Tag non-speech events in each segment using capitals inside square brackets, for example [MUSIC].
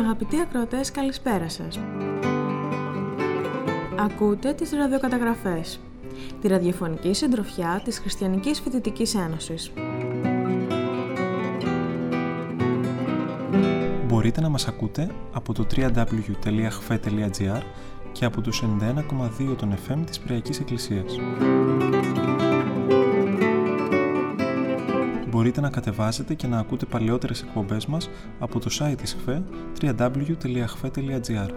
Αγαπητοί ακροατές, καλησπέρα σας. Ακούτε τις ραδιοκαταγραφές, τη ραδιοφωνική συντροφιά της Χριστιανικής Φοιτητικής Ένωσης. Μπορείτε να μας ακούτε από το www.hfe.gr και από τους 91,2 των FM της Πυριακής Εκκλησίας. Μπορείτε να κατεβάσετε και να ακούτε παλαιότερες εκπομπές μας από το site της ΧΦΕ www.hfe.gr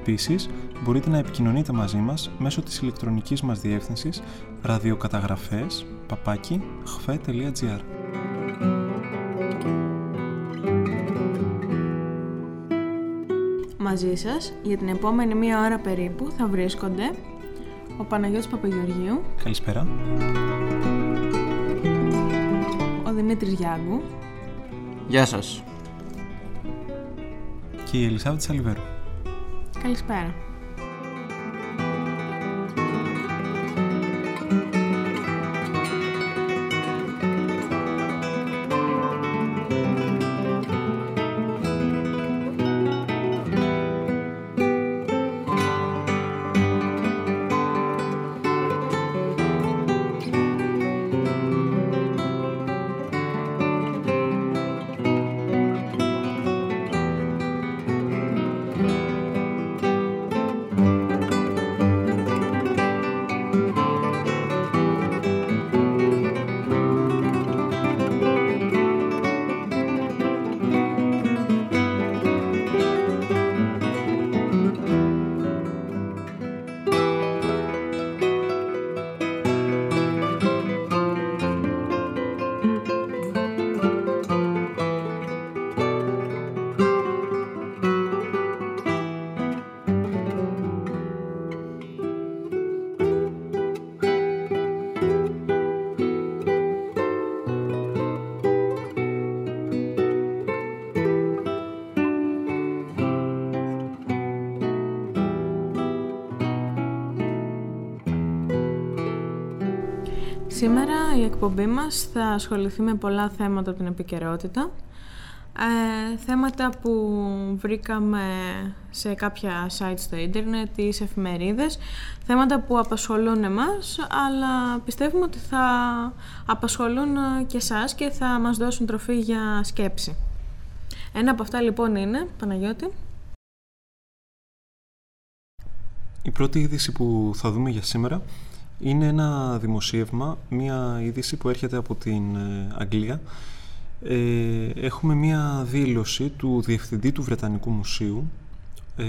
Επίσης, μπορείτε να επικοινωνείτε μαζί μας μέσω της ηλεκτρονικής μας διεύθυνσης ραδιοκαταγραφές παπάκι hfe.gr Μαζί σας, για την επόμενη μία ώρα περίπου, θα βρίσκονται ο Παναγιώτης Παπαγεωργίου, Καλησπέρα. Ο Δημήτρης Γιάγκου Γεια σας Και η Ελισάβετ Σαλιβέρου. Καλησπέρα. Η εκπομπή μας θα ασχοληθεί με πολλά θέματα από την επικαιρότητα. Ε, θέματα που βρήκαμε σε κάποια site στο ίντερνετ ή σε εφημερίδες. Θέματα που απασχολούν εμάς, αλλά πιστεύουμε ότι θα απασχολούν και εσάς και θα μας δώσουν τροφή για σκέψη. Ένα από αυτά λοιπόν είναι, Παναγιώτη. Η πρώτη είδηση που θα δούμε για σήμερα είναι ένα δημοσίευμα, μία είδηση που έρχεται από την ε, Αγγλία. Ε, έχουμε μία δήλωση του Διευθυντή του Βρετανικού Μουσείου, ε,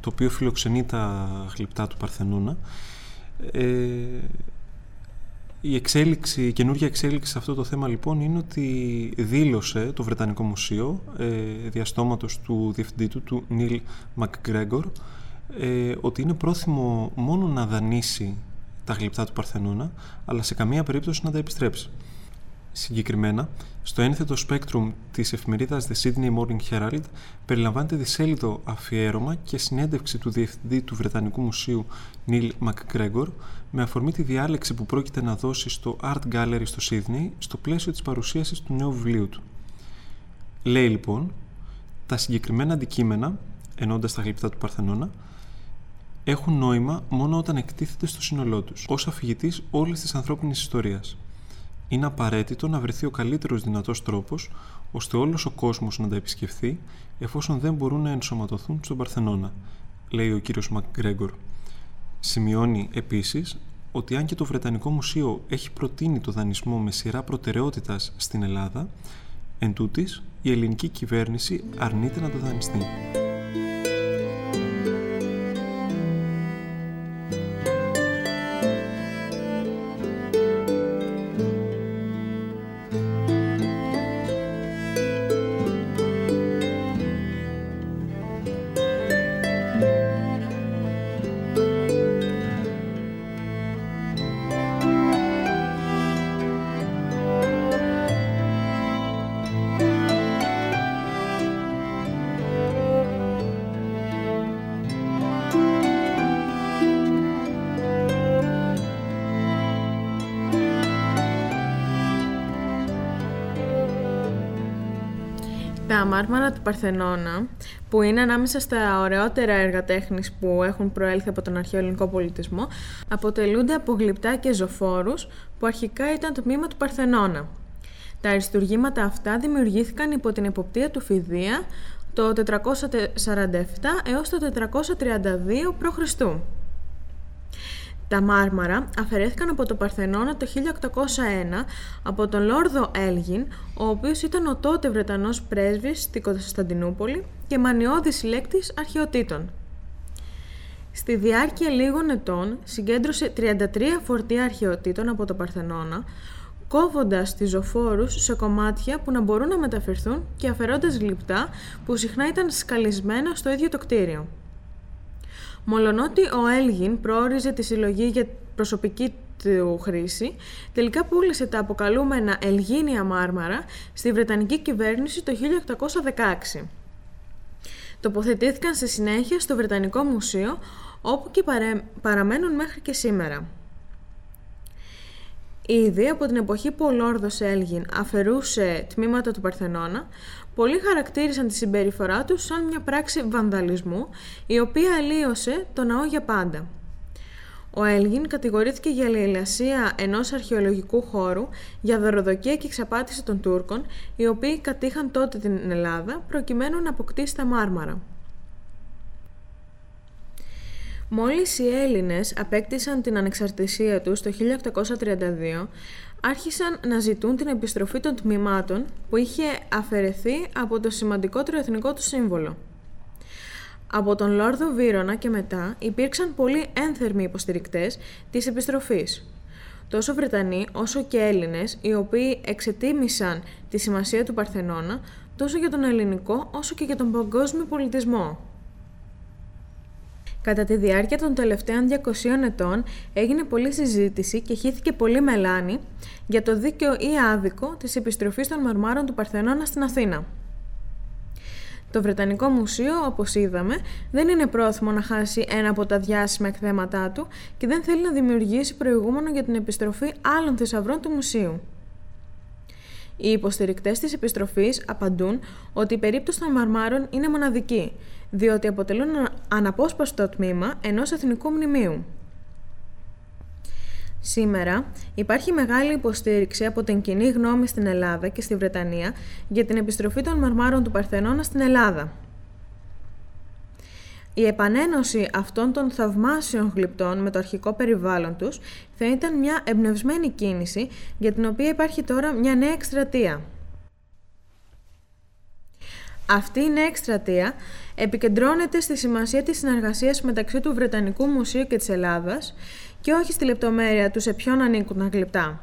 το οποίο φιλοξενεί τα γλυπτά του Παρθενώνα, ε, η, εξέλιξη, η καινούργια εξέλιξη σε αυτό το θέμα λοιπόν είναι ότι δήλωσε το Βρετανικό Μουσείο ε, διαστόματος του διευθυντή του, του Νίλ Μακγκρέγκορ, ε, ότι είναι πρόθυμο μόνο να δανείσει τα γλυπτά του Παρθενώνα, αλλά σε καμία περίπτωση να τα επιστρέψει. Συγκεκριμένα, στο ένθετο Spectrum της εφημερίδας The Sydney Morning Herald περιλαμβάνεται δισέλιδο αφιέρωμα και συνέντευξη του Διευθυντή του Βρετανικού Μουσείου Neil McGregor με αφορμή τη διάλεξη που πρόκειται να δώσει στο Art Gallery στο Sydney στο πλαίσιο της παρουσίασης του νέου βιβλίου του. Λέει λοιπόν, τα συγκεκριμένα αντικείμενα, ενώντας τα γλυπτά του Παρθενώνα, έχουν νόημα μόνο όταν εκτίθεται στο σύνολό τους, ως αφηγητής όλης της ανθρώπινης ιστορίας είναι απαραίτητο να βρεθεί ο καλύτερος δυνατός τρόπος ώστε όλος ο κόσμος να τα επισκεφθεί εφόσον δεν μπορούν να ενσωματωθούν στον Παρθενώνα, λέει ο κύριος Μακγκρέγκορ. Σημειώνει επίσης ότι αν και το Βρετανικό Μουσείο έχει προτείνει το δανεισμό με σειρά προτεραιότητας στην Ελλάδα, εν τούτης, η ελληνική κυβέρνηση αρνείται να το δανειστεί. Παρθενώνα, που είναι ανάμεσα στα ωραιότερα έργα τέχνης που έχουν προέλθει από τον αρχαίο ελληνικό πολιτισμό, αποτελούνται από γλυπτά και ζωφόρους που αρχικά ήταν το τμήμα του Παρθενώνα. Τα αριστουργήματα αυτά δημιουργήθηκαν υπό την εποπτεία του Φιδία το 447 έως το 432 π.Χ. Τα μάρμαρα αφαιρέθηκαν από το Παρθενώνα το 1801 από τον Λόρδο Έλγιν, ο οποίος ήταν ο τότε Βρετανός πρέσβης στην Κωνσταντινούπολη και μανιώδης συλλέκτης αρχαιοτήτων. Στη διάρκεια λίγων ετών συγκέντρωσε 33 φορτία αρχαιοτήτων από το Παρθενώνα, κόβοντας τις ζωφόρους σε κομμάτια που να μπορούν να μεταφερθούν και αφαιρώντας γλυπτά που συχνά ήταν σκαλισμένα στο ίδιο το κτίριο. Μολονότι ο Έλγιν προόριζε τη συλλογή για προσωπική του χρήση, τελικά πούλησε τα αποκαλούμενα Ελγίνια Μάρμαρα στη Βρετανική κυβέρνηση το 1816. Τοποθετήθηκαν στη συνέχεια στο Βρετανικό Μουσείο, όπου και παραμένουν μέχρι και σήμερα. Ήδη από την εποχή που ο Λόρδος Έλγιν αφαιρούσε τμήματα του Παρθενώνα, πολλοί χαρακτήρισαν τη συμπεριφορά τους σαν μια πράξη βανδαλισμού, η οποία αλλίωσε το ναό για πάντα. Ο Έλγιν κατηγορήθηκε για λαιλασία ενός αρχαιολογικού χώρου για δωροδοκία και εξαπάτηση των Τούρκων, οι οποίοι κατήχαν τότε την Ελλάδα προκειμένου να αποκτήσει τα μάρμαρα. Μόλις οι Έλληνες απέκτησαν την ανεξαρτησία τους το 1832, άρχισαν να ζητούν την επιστροφή των τμήματων που είχε αφαιρεθεί από το σημαντικότερο εθνικό του σύμβολο. Από τον Λόρδο Βύρονα και μετά υπήρξαν πολύ ένθερμοι υποστηρικτές της επιστροφής. Τόσο Βρετανοί όσο και Έλληνες, οι οποίοι εξετίμησαν τη σημασία του Παρθενώνα τόσο για τον ελληνικό όσο και για τον παγκόσμιο πολιτισμό. Κατά τη διάρκεια των τελευταίων 200 ετών έγινε πολλή συζήτηση και χύθηκε πολύ μελάνη για το δίκαιο ή άδικο της επιστροφής των μαρμάρων του Παρθενώνα στην Αθήνα. Το Βρετανικό Μουσείο, όπως είδαμε, δεν είναι πρόθυμο να χάσει ένα από τα διάσημα εκθέματά του και δεν θέλει να δημιουργήσει προηγούμενο για την επιστροφή άλλων θησαυρών του μουσείου. Οι υποστηρικτές της επιστροφής απαντούν ότι η περίπτωση των μαρμάρων είναι μοναδική, διότι αποτελούν αναπόσπαστο τμήμα ενός εθνικού μνημείου. Σήμερα υπάρχει μεγάλη υποστήριξη από την κοινή γνώμη στην Ελλάδα και στη Βρετανία για την επιστροφή των μαρμάρων του Παρθενώνα στην Ελλάδα. Η επανένωση αυτών των θαυμάσιων γλυπτών με το αρχικό περιβάλλον τους θα ήταν μια εμπνευσμένη κίνηση για την οποία υπάρχει τώρα μια νέα εκστρατεία. Αυτή η νέα εκστρατεία επικεντρώνεται στη σημασία της συνεργασίας μεταξύ του Βρετανικού Μουσείου και της Ελλάδας και όχι στη λεπτομέρεια του σε ποιον ανήκουν τα γλυπτά.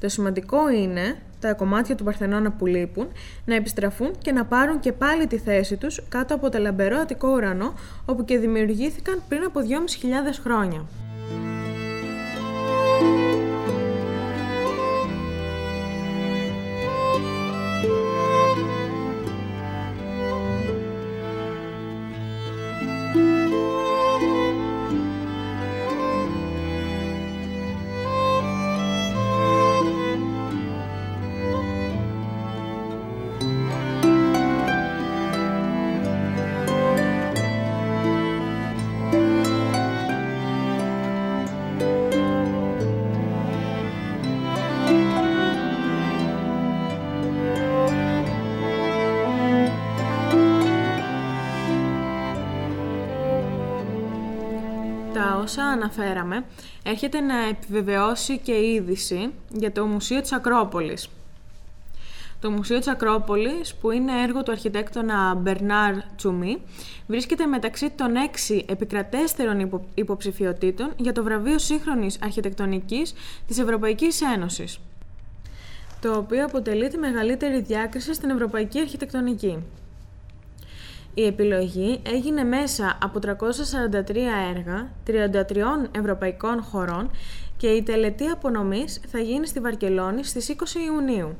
Το σημαντικό είναι τα κομμάτια του Παρθενώνα που λείπουν να επιστραφούν και να πάρουν και πάλι τη θέση τους κάτω από το λαμπερό Αττικό ουρανό όπου και δημιουργήθηκαν πριν από 2.500 χρόνια. Όσα αναφέραμε, έρχεται να επιβεβαιώσει και η είδηση για το Μουσείο της Ακρόπολης. Το Μουσείο της Ακρόπολης, που είναι έργο του αρχιτέκτονα Μπερνάρ Τσουμί, βρίσκεται μεταξύ των έξι επικρατέστερων υποψηφιωτήτων για το βραβείο σύγχρονης αρχιτεκτονικής της Ευρωπαϊκής Ένωσης, το οποίο αποτελεί τη μεγαλύτερη διάκριση στην Ευρωπαϊκή Αρχιτεκτονική. Η επιλογή έγινε μέσα από 343 έργα 33 ευρωπαϊκών χωρών και η τελετή απονομής θα γίνει στη Βαρκελόνη στις 20 Ιουνίου.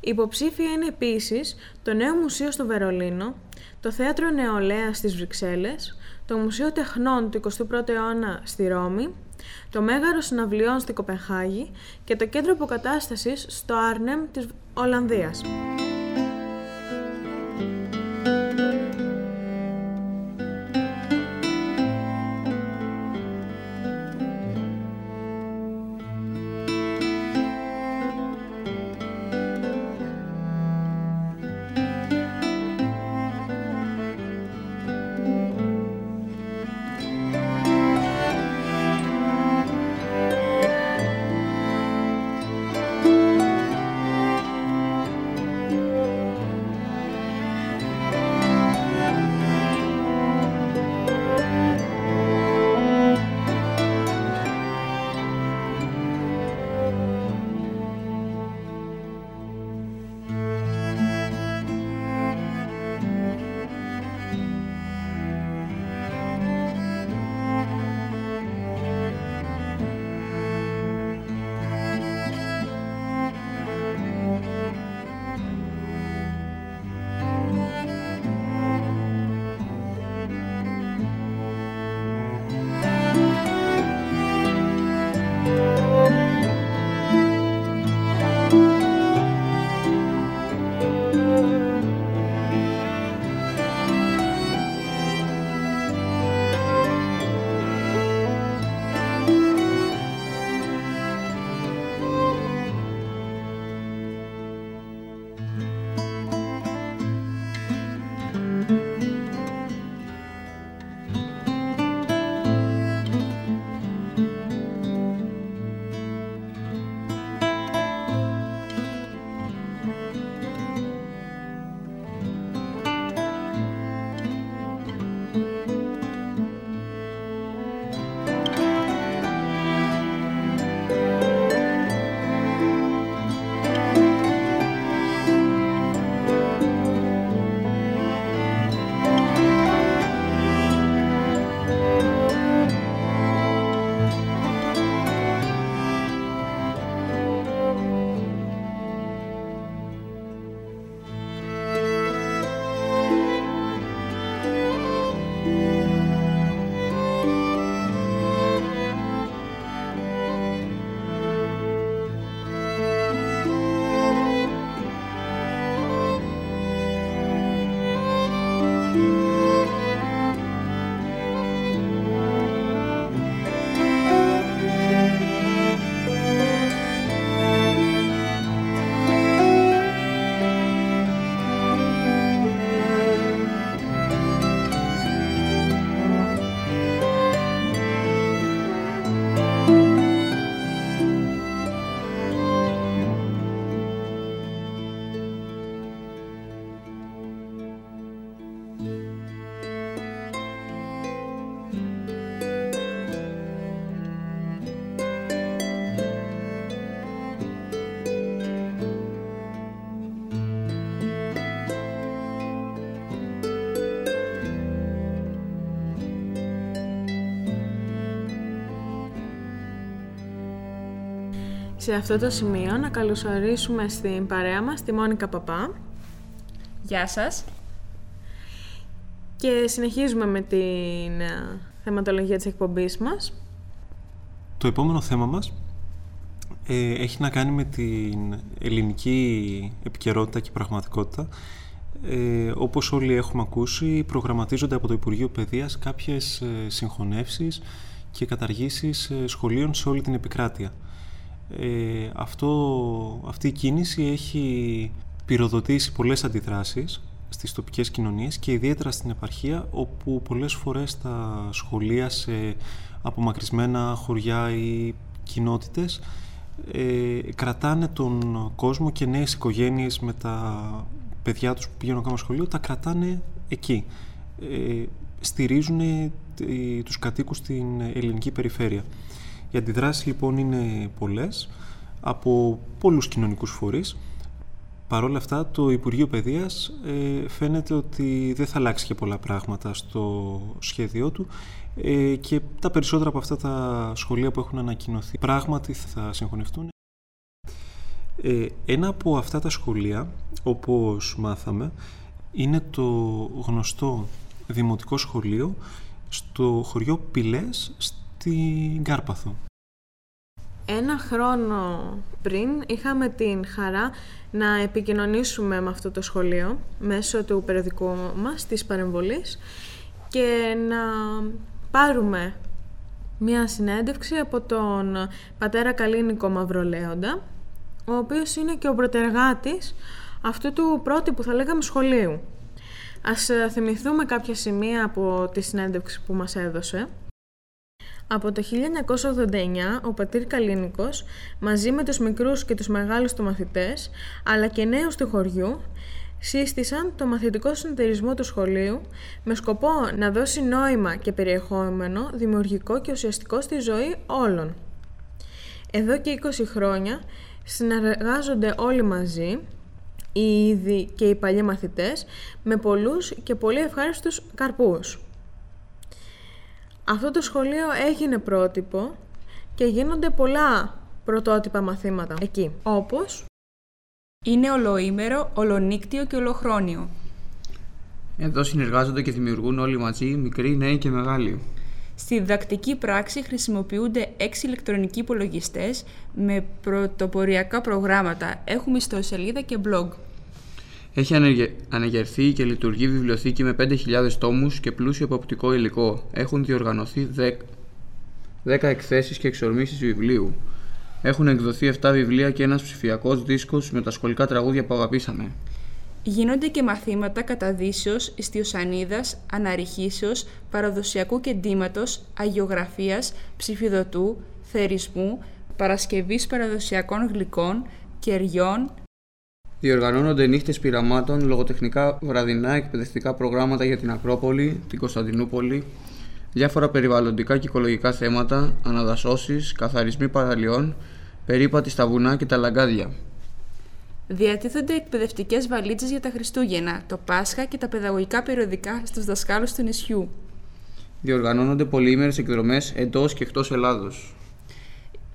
Υποψήφια είναι επίσης το Νέο Μουσείο στο Βερολίνο, το Θέατρο Νεολαία στις Βρυξέλλες, το Μουσείο Τεχνών του 21ου αιώνα στη Ρώμη, το Μέγαρο Συναυλιών στη Κοπεχάγη και το Κέντρο Αποκατάστασης στο Άρνεμ της Ολλανδίας. Σε αυτό το σημείο να καλωσορίσουμε στην παρέα μας τη Μόνικα Παπά. Γεια σας. Και συνεχίζουμε με την ε, θεματολογία της εκπομπής μας. Το επόμενο θέμα μας ε, έχει να κάνει με την ελληνική επικαιρότητα και πραγματικότητα. Ε, όπως όλοι έχουμε ακούσει, προγραμματίζονται από το Υπουργείο Παιδείας κάποιες ε, συγχωνεύσεις και καταργήσεις ε, σχολείων σε όλη την επικράτεια. Ε, αυτό, αυτή η κίνηση έχει πυροδοτήσει πολλές αντιδράσεις στις τοπικές κοινωνίες και ιδιαίτερα στην επαρχία όπου πολλές φορές τα σχολεία σε απομακρυσμένα χωριά ή κοινότητες ε, κρατάνε τον κόσμο και νέες οικογένειες με τα παιδιά τους που πηγαίνουν ακόμα σχολείο τα κρατάνε εκεί. Ε, στηρίζουν ε, τους κατοίκους στην ελληνική περιφέρεια. Οι αντιδράσεις λοιπόν είναι πολλές από πολλούς κοινωνικούς φορείς. Παρ' όλα αυτά το Υπουργείο Παιδείας ε, φαίνεται ότι δεν θα αλλάξει και πολλά πράγματα στο σχέδιό του ε, και τα περισσότερα από αυτά τα σχολεία που έχουν ανακοινωθεί πράγματι θα συγχωνευτούν. Ε, ένα από αυτά τα σχολεία, όπως μάθαμε, είναι το γνωστό δημοτικό σχολείο στο χωριό Πυλές στην Κάρπαθο. Ένα χρόνο πριν είχαμε την χαρά να επικοινωνήσουμε με αυτό το σχολείο μέσω του περιοδικού μας, της παρεμβολής και να πάρουμε μία συνέντευξη από τον πατέρα Καλίνικο Μαυρολέοντα, ο οποίος είναι και ο προτεργάτης αυτού του πρότυπου, θα λέγαμε, σχολείου. Ας ε, θυμηθούμε κάποια σημεία από τη συνέντευξη που μας έδωσε. Από το 1989, ο πατήρ Καλίνικος, μαζί με τους μικρούς και τους μεγάλους του μαθητές, αλλά και νέους του χωριού, σύστησαν το μαθητικό συνεταιρισμό του σχολείου με σκοπό να δώσει νόημα και περιεχόμενο δημιουργικό και ουσιαστικό στη ζωή όλων. Εδώ και 20 χρόνια συνεργάζονται όλοι μαζί, οι ήδη και οι παλιοί μαθητές, με πολλούς και πολύ ευχάριστους καρπούς. Αυτό το σχολείο έγινε πρότυπο και γίνονται πολλά πρωτότυπα μαθήματα εκεί, όπως είναι ολοήμερο, ολονύκτιο και ολοχρόνιο. Εδώ συνεργάζονται και δημιουργούν όλοι μαζί, μικροί, νέοι και μεγάλοι. Στη διδακτική πράξη χρησιμοποιούνται έξι ηλεκτρονικοί υπολογιστές με πρωτοποριακά προγράμματα. Έχουμε ιστοσελίδα και blog. Έχει αναγερθεί και λειτουργεί βιβλιοθήκη με 5.000 τόμους και πλούσιο αποπτικό υλικό. Έχουν διοργανωθεί 10, 10 εκθέσεις και εξορμήσεις βιβλίου. Έχουν εκδοθεί 7 βιβλία και ένας ψηφιακός δίσκος με τα σχολικά τραγούδια που αγαπήσαμε. Γίνονται και μαθήματα καταδύσεως, ιστιοσανίδας, αναρριχήσεως, παραδοσιακού κεντήματος, αγιογραφίας, ψηφιδωτού, θερισμού, παρασκευής παραδοσιακών γλυκών, κεριών. Διοργανώνονται νύχτες πειραμάτων, λογοτεχνικά βραδινά εκπαιδευτικά προγράμματα για την Ακρόπολη, την Κωνσταντινούπολη, διάφορα περιβαλλοντικά και οικολογικά θέματα, αναδασώσεις, καθαρισμοί παραλιών, περίπατη στα βουνά και τα λαγκάδια. Διατίθενται εκπαιδευτικές βαλίτσες για τα Χριστούγεννα, το Πάσχα και τα παιδαγωγικά περιοδικά στους δασκάλους του νησιού. Διοργανώνονται πολυήμερες εκδρομές εντός και εκτός Ελλάδος.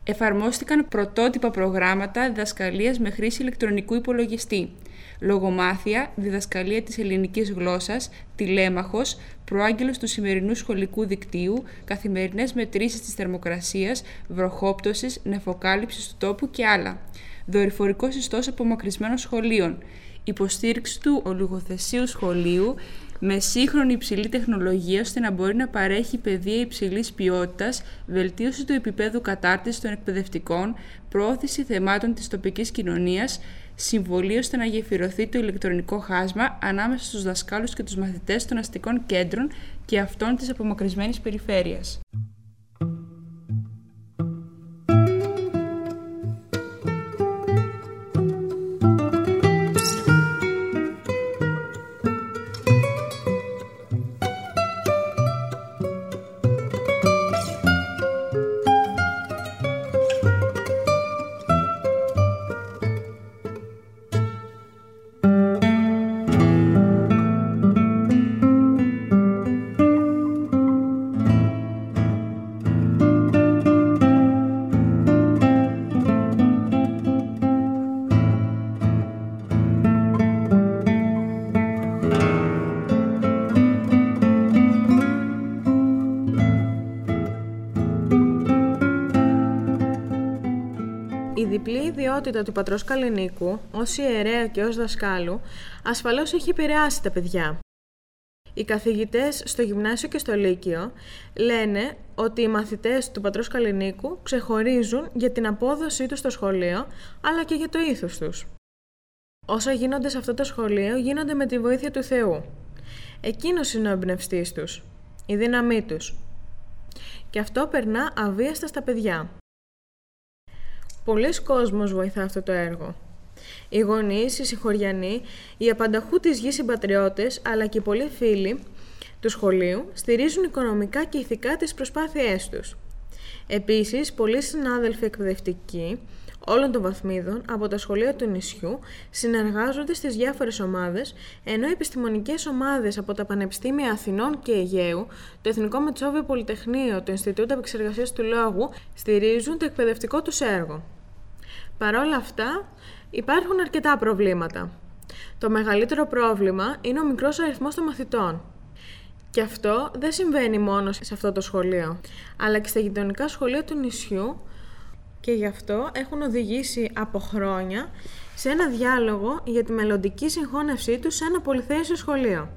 Εφαρμόστηκαν πρωτότυπα προγράμματα διδασκαλίας με χρήση ηλεκτρονικού υπολογιστή λογομάθεια, διδασκαλία της ελληνικής γλώσσας, τηλέμαχος, προάγγελος του σημερινού σχολικού δικτύου, καθημερινές μετρήσεις της θερμοκρασίας, βροχόπτωσης, νεφοκάλυψης του τόπου και άλλα. Δορυφορικός ιστός απομακρυσμένων σχολείων. Υποστήριξη του ολιγοθεσίου σχολείου με σύγχρονη υψηλή τεχνολογία ώστε να μπορεί να παρέχει παιδεία υψηλής ποιότητας, βελτίωση του επίπεδου κατάρτισης των εκπαιδευτικών, προώθηση θεμάτων της τοπικής κοινωνίας, συμβολή ώστε να γεφυρωθεί το ηλεκτρονικό χάσμα ανάμεσα στους δασκάλους και τους μαθητές των αστικών κέντρων και αυτών της απομακρυσμένης περιφέρειας. Διπλή ιδιότητα του πατρός Καλλινίκου, ως ιερέα και ως δασκάλου, ασφαλώς έχει επηρεάσει τα παιδιά. Οι καθηγητές στο γυμνάσιο και στο λύκειο λένε ότι οι μαθητές του πατρός Καλλινίκου ξεχωρίζουν για την απόδοσή τους στο σχολείο, αλλά και για το ήθος τους. Όσα γίνονται σε αυτό το σχολείο γίνονται με τη βοήθεια του Θεού. Εκείνος είναι ο εμπνευστής τους, η δύναμή τους. Και αυτό περνά αβίαστα στα παιδιά. Πολλοί κόσμος βοηθά αυτό το έργο. Οι γονείς, οι συγχωριανοί, οι απανταχού της γης συμπατριώτες, αλλά και οι πολλοί φίλοι του σχολείου στηρίζουν οικονομικά και ηθικά τις προσπάθειές τους. Επίσης, πολλοί συνάδελφοι εκπαιδευτικοί όλων των βαθμίδων από τα σχολεία του νησιού συνεργάζονται στις διάφορες ομάδες, ενώ οι επιστημονικές ομάδες από τα Πανεπιστήμια Αθηνών και Αιγαίου, το Εθνικό Μετσόβιο Πολυτεχνείο, το Ινστιτούτο Επεξεργασίας του Λόγου στηρίζουν το εκπαιδευτικό τους έργο. Παρ' όλα αυτά, υπάρχουν αρκετά προβλήματα. Το μεγαλύτερο πρόβλημα είναι ο μικρός αριθμός των μαθητών. Και αυτό δεν συμβαίνει μόνο σε αυτό το σχολείο, αλλά και στα γειτονικά σχολεία του νησιού και γι' αυτό έχουν οδηγήσει από χρόνια σε ένα διάλογο για τη μελλοντική συγχώνευσή τους σε ένα πολυθέσιο σχολείο.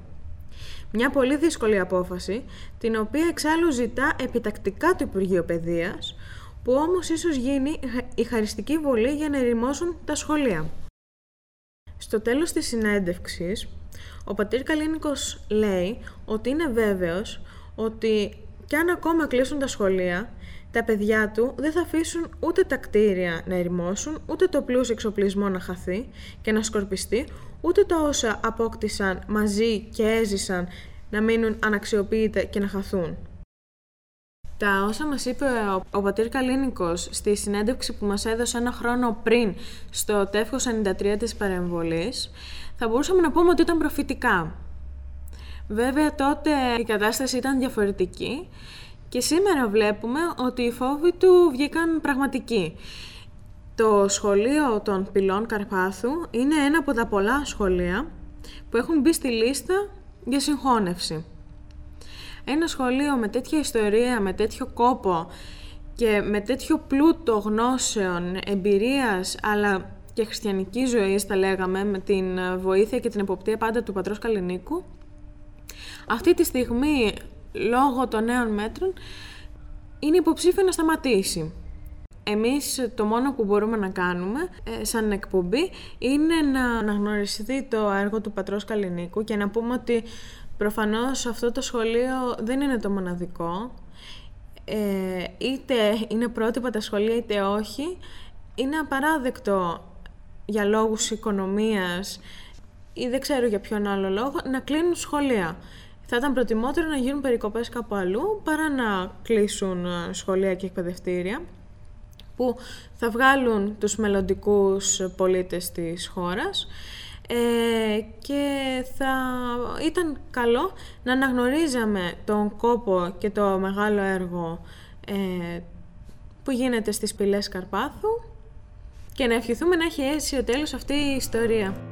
Μια πολύ δύσκολη απόφαση, την οποία εξάλλου ζητά επιτακτικά το Υπουργείο Παιδείας, που όμως ίσως γίνει η χαριστική βολή για να ερημώσουν τα σχολεία. Στο τέλος της συνέντευξης, ο πατήρ Καλίνικος λέει ότι είναι βέβαιος ότι κι αν ακόμα κλείσουν τα σχολεία, τα παιδιά του δεν θα αφήσουν ούτε τα κτίρια να ερημώσουν, ούτε το πλούσιο εξοπλισμό να χαθεί και να σκορπιστεί, ούτε τα όσα απόκτησαν μαζί και έζησαν να μείνουν αναξιοποιητά και να χαθούν. Τα όσα μας είπε ο, ο πατήρ Καλίνικος στη συνέντευξη που μας έδωσε ένα χρόνο πριν στο τεύχος 93 της παρεμβολής, θα μπορούσαμε να πούμε ότι ήταν προφητικά. Βέβαια τότε η κατάσταση ήταν διαφορετική και σήμερα βλέπουμε ότι οι φόβοι του βγήκαν πραγματικοί. Το σχολείο των πυλών Καρπάθου είναι ένα από τα πολλά σχολεία που έχουν μπει στη λίστα για συγχώνευση. Ένα σχολείο με τέτοια ιστορία, με τέτοιο κόπο και με τέτοιο πλούτο γνώσεων, εμπειρίας, αλλά και χριστιανική ζωής, τα λέγαμε, με την βοήθεια και την εποπτεία πάντα του πατρός Καλλινίκου, αυτή τη στιγμή λόγω των νέων μέτρων είναι υποψήφιο να σταματήσει. Εμείς το μόνο που μπορούμε να κάνουμε ε, σαν εκπομπή είναι να αναγνωριστεί το έργο του Πατρός Καλλινίκου και να πούμε ότι προφανώς αυτό το σχολείο δεν είναι το μοναδικό. Ε, είτε είναι πρότυπα τα σχολεία είτε όχι. Είναι απαράδεκτο για λόγους οικονομίας ή δεν ξέρω για ποιον άλλο λόγο να κλείνουν σχολεία. Θα ήταν προτιμότερο να γίνουν περικοπές κάπου αλλού παρά να κλείσουν ε, σχολεία και εκπαιδευτήρια που θα βγάλουν τους μελλοντικούς πολίτες της χώρας ε, και θα ήταν καλό να αναγνωρίζαμε τον κόπο και το μεγάλο έργο ε, που γίνεται στις πυλές Καρπάθου και να ευχηθούμε να έχει αίσιο τέλος αυτή η ιστορία.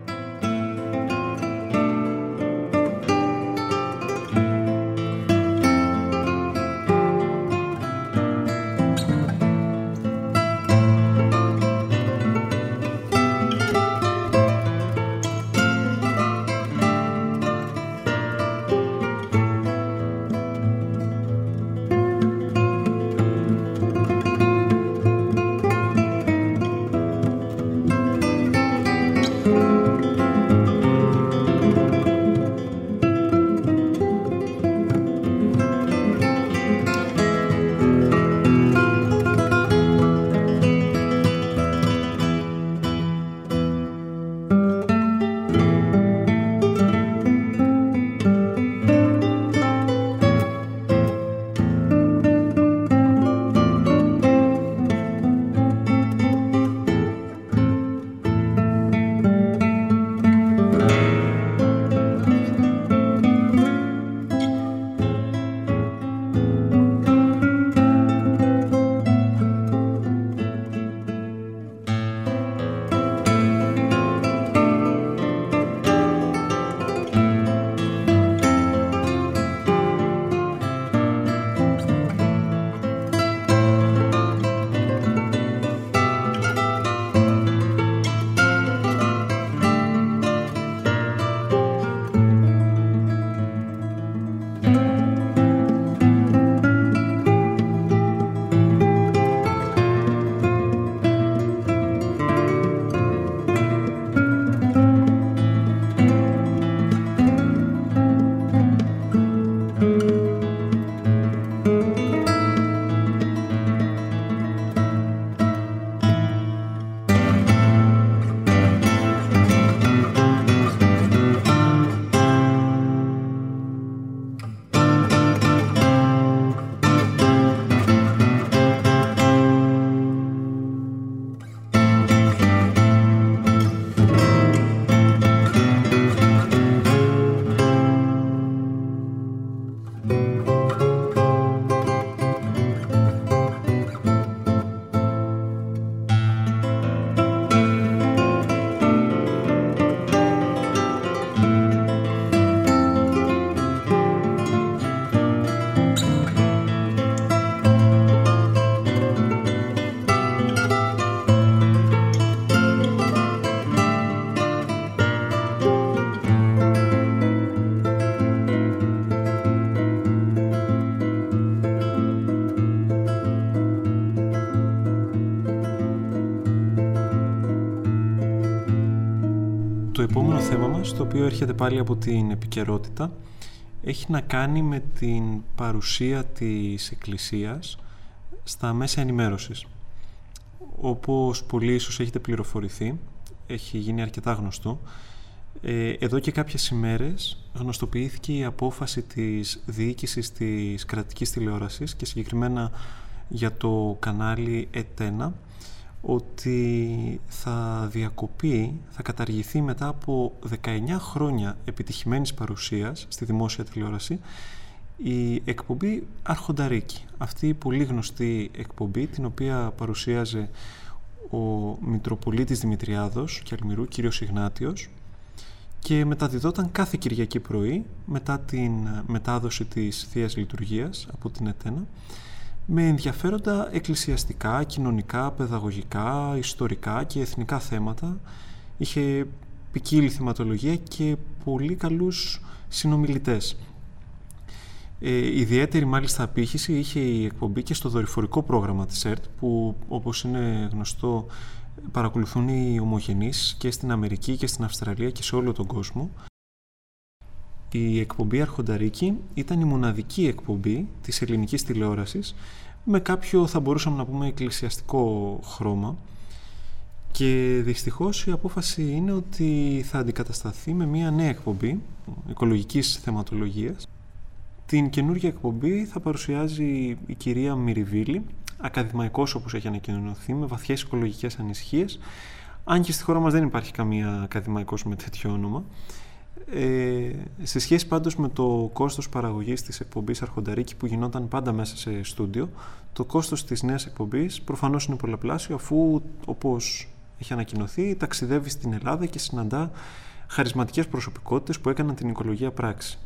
Οποίο έρχεται πάλι από την επικαιρότητα, έχει να κάνει με την παρουσία της Εκκλησίας στα μέσα ενημέρωσης. Όπως πολύ ίσως έχετε πληροφορηθεί, έχει γίνει αρκετά γνωστό, ε, εδώ και κάποιες ημέρες γνωστοποιήθηκε η απόφαση της διοίκησης της κρατικής τηλεόρασης και συγκεκριμένα για το κανάλι ΕΤΕΝΑ ότι θα διακοπεί, θα καταργηθεί μετά από 19 χρόνια επιτυχημένης παρουσίας στη δημόσια τηλεόραση η εκπομπή Αρχονταρίκη. Αυτή η πολύ γνωστή εκπομπή την οποία παρουσίαζε ο Μητροπολίτης Δημητριάδος και Αλμυρού, κύριος Ιγνάτιος και μεταδιδόταν κάθε Κυριακή πρωί μετά την μετάδοση της Θείας Λειτουργίας από την ΕΤΕΝΑ με ενδιαφέροντα εκκλησιαστικά, κοινωνικά, παιδαγωγικά, ιστορικά και εθνικά θέματα. Είχε ποικίλη θεματολογία και πολύ καλούς συνομιλητές. Ε, ιδιαίτερη μάλιστα απήχηση είχε η εκπομπή και στο δορυφορικό πρόγραμμα της ΕΡΤ που όπως είναι γνωστό παρακολουθούν οι ομογενείς και στην Αμερική και στην Αυστραλία και σε όλο τον κόσμο. Η εκπομπή Αρχονταρίκη ήταν η μοναδική εκπομπή της ελληνικής τηλεόρασης με κάποιο θα μπορούσαμε να πούμε εκκλησιαστικό χρώμα και δυστυχώς η απόφαση είναι ότι θα αντικατασταθεί με μια νέα εκπομπή οικολογικής θεματολογίας. Την καινούργια εκπομπή θα παρουσιάζει η κυρία Μυριβίλη, ακαδημαϊκός όπως έχει ανακοινωθεί, με βαθιές οικολογικές ανησυχίες, αν και στη χώρα μας δεν υπάρχει καμία ακαδημαϊκός με τέτοιο όνομα. Ε, σε σχέση πάντως με το κόστος παραγωγής της εκπομπής Αρχονταρίκη που γινόταν πάντα μέσα σε στούντιο, το κόστος της νέας εκπομπής προφανώς είναι πολλαπλάσιο αφού όπως έχει ανακοινωθεί ταξιδεύει στην Ελλάδα και συναντά χαρισματικές προσωπικότητες που έκαναν την οικολογία πράξη.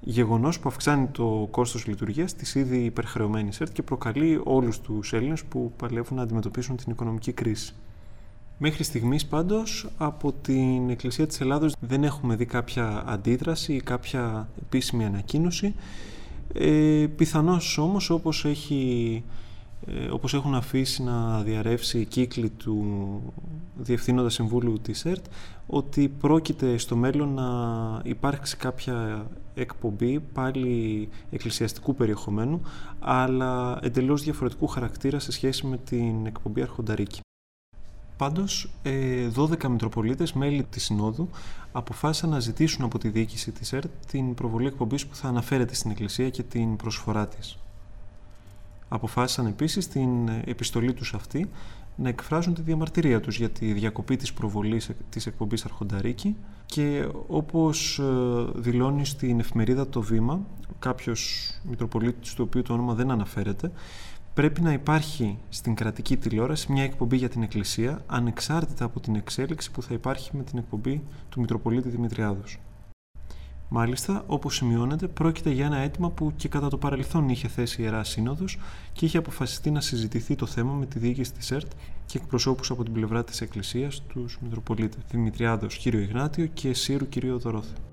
Γεγονός που αυξάνει το κόστος λειτουργίας της ήδη υπερχρεωμένης ΕΡΤ και προκαλεί όλους τους Έλληνες που παλεύουν να αντιμετωπίσουν την οικονομική κρίση. Μέχρι στιγμής πάντως από την Εκκλησία της Ελλάδος δεν έχουμε δει κάποια αντίδραση ή κάποια επίσημη ανακοίνωση. Ε, πιθανώς όμως όπως, έχει, ε, όπως έχουν αφήσει να διαρρεύσει οι κύκλοι του Διευθύνοντα Συμβούλου της ΕΡΤ ότι πρόκειται στο μέλλον να υπάρξει κάποια εκπομπή πάλι εκκλησιαστικού περιεχομένου αλλά εντελώς διαφορετικού χαρακτήρα σε σχέση με την εκπομπή Αρχονταρίκη. Πάντως, 12 ε, Μητροπολίτες, μέλη της Συνόδου, αποφάσισαν να ζητήσουν από τη διοίκηση της ΕΡΤ την προβολή εκπομπής που θα αναφέρεται στην Εκκλησία και την προσφορά της. Αποφάσισαν επίσης στην επιστολή τους αυτή να εκφράζουν τη διαμαρτυρία τους για τη διακοπή της προβολής της εκπομπής Αρχονταρίκη και όπως ε, δηλώνει στην εφημερίδα Το Βήμα, κάποιος Μητροπολίτης του οποίου το όνομα δεν αναφέρεται, πρέπει να υπάρχει στην κρατική τηλεόραση μια εκπομπή για την Εκκλησία ανεξάρτητα από την εξέλιξη που θα υπάρχει με την εκπομπή του Μητροπολίτη Δημητριάδος. Μάλιστα, όπως σημειώνεται, πρόκειται για ένα αίτημα που και κατά το παρελθόν είχε θέσει η Ιερά Σύνοδος και είχε αποφασιστεί να συζητηθεί το θέμα με τη διοίκηση της ΕΡΤ και εκπροσώπους από την πλευρά της Εκκλησίας, τους Μητροπολίτες Δημητριάδος κ. Ιγνάτιο και Σύρου κ. Δωρόθη.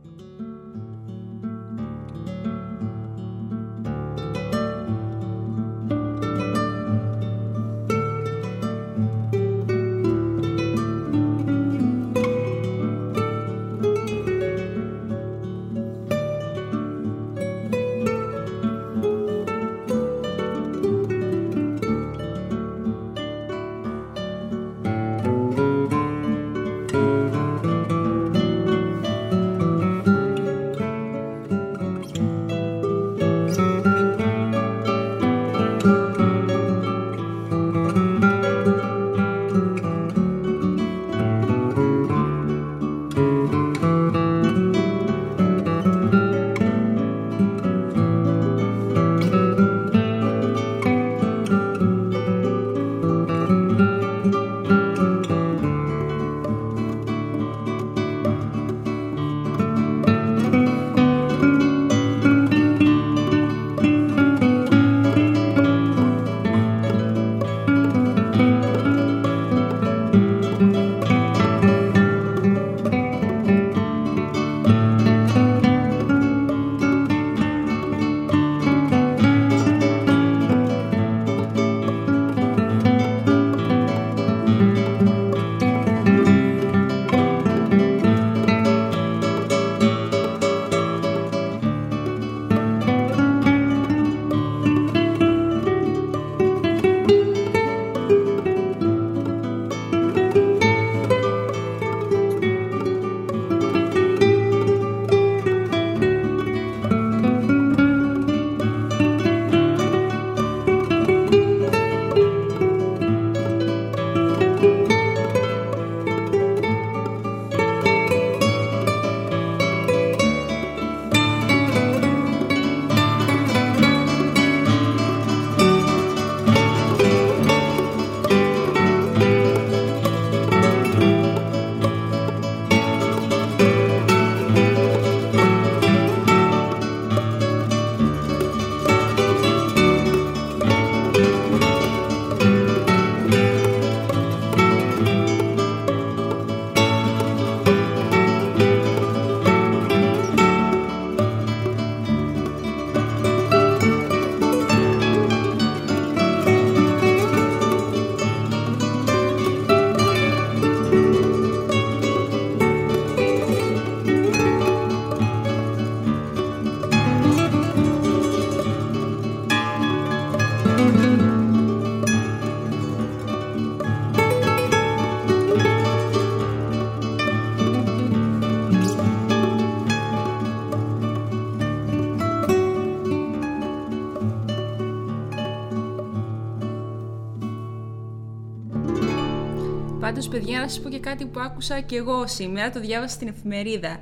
Παιδιά, να σας πω και κάτι που άκουσα και εγώ σήμερα, το διάβασα στην εφημερίδα.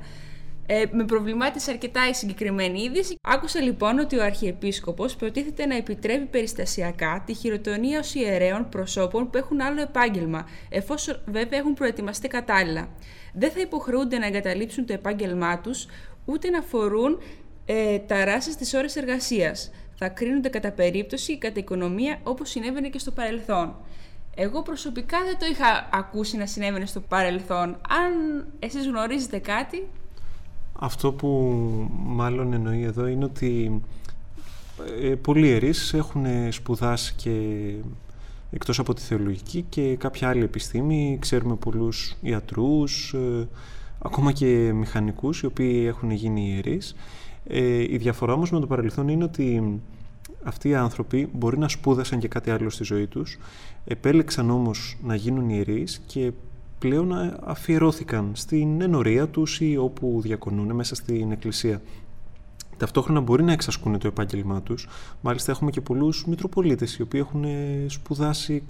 Ε, με προβλημάτισε αρκετά η συγκεκριμένη είδηση. Άκουσα λοιπόν ότι ο Αρχιεπίσκοπος προτίθεται να επιτρέπει περιστασιακά τη χειροτονία ως ιερέων προσώπων που έχουν άλλο επάγγελμα, εφόσον βέβαια έχουν προετοιμαστεί κατάλληλα. Δεν θα υποχρεούνται να εγκαταλείψουν το επάγγελμά τους, ούτε να φορούν ε, ταράσεις στις ώρες εργασίας. Θα κρίνονται κατά περίπτωση ή κατά οικονομία όπως συνέβαινε και στο παρελθόν. Εγώ προσωπικά δεν το είχα ακούσει να συνέβαινε στο παρελθόν. Αν εσείς γνωρίζετε κάτι, αυτό που μάλλον εννοεί εδώ είναι ότι ε, πολλοί ιερείς έχουν σπουδάσει και εκτός από τη θεολογική και κάποια άλλη επιστήμη. Ξέρουμε πολλούς ιατρούς, ε, ακόμα και μηχανικούς οι οποίοι έχουν γίνει ιερείς. Ε, η διαφορά όμως με το παρελθόν είναι ότι αυτοί οι άνθρωποι μπορεί να σπούδασαν και κάτι άλλο στη ζωή τους, επέλεξαν όμως να γίνουν ιερείς και πλέον αφιερώθηκαν στην ενορία τους ή όπου διακονούν μέσα στην εκκλησία. Ταυτόχρονα μπορεί να εξασκούν το επάγγελμά τους. Μάλιστα έχουμε και πολλούς μητροπολίτες οι οποίοι έχουν σπουδάσει